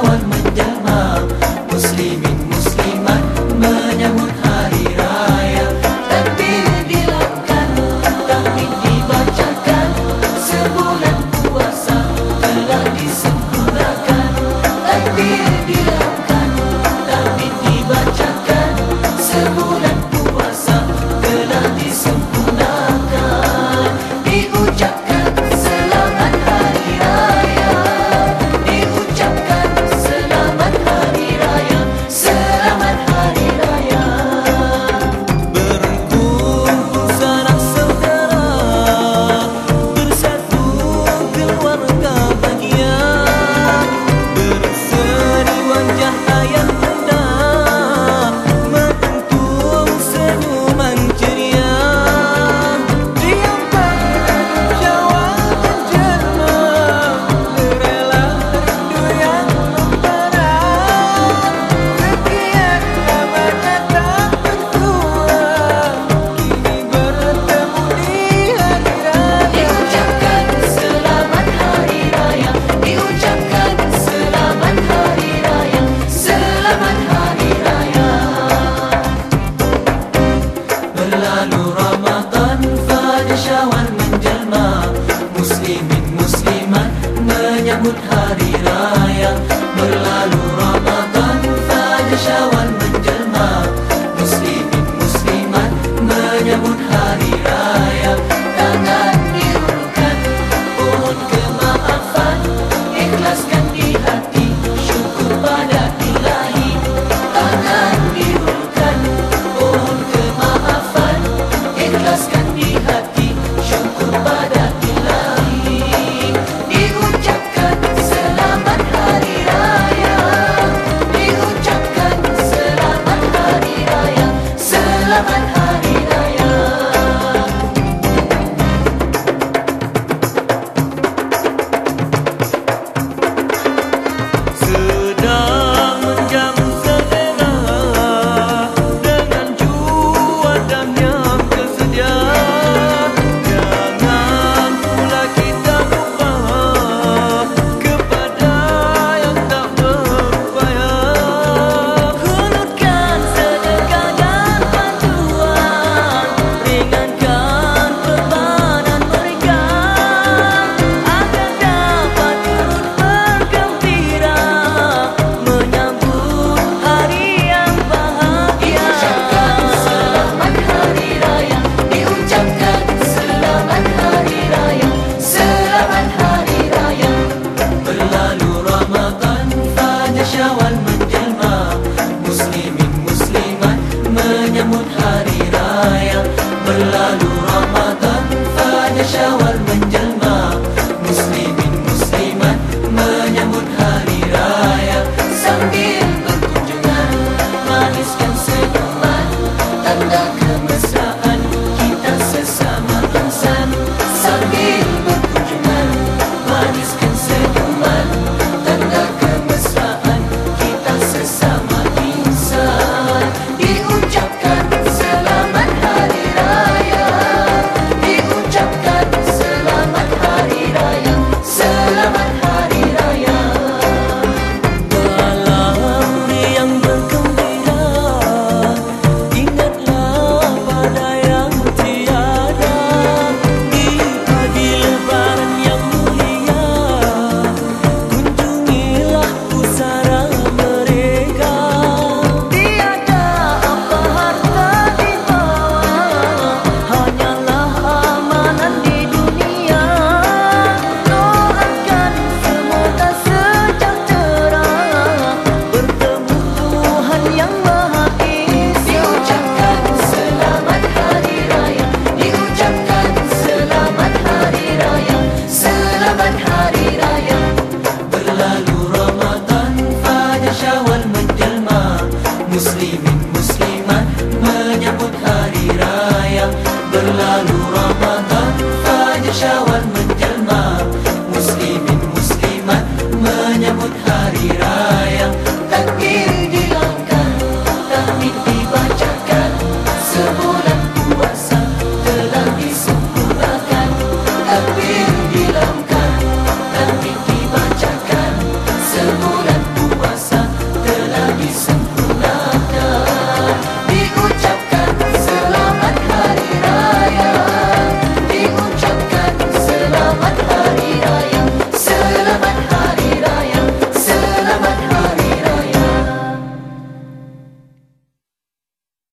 والمنتهى Namun لعلنا نرى